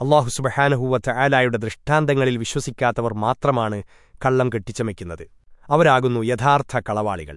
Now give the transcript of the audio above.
അള്ളാഹു സുബഹാനഹൂവറ്റ ആലായുടെ ദൃഷ്ടാന്തങ്ങളിൽ വിശ്വസിക്കാത്തവർ മാത്രമാണ് കള്ളം കെട്ടിച്ചമയ്ക്കുന്നത്. അവരാകുന്നു യഥാർത്ഥ കളവാളികൾ.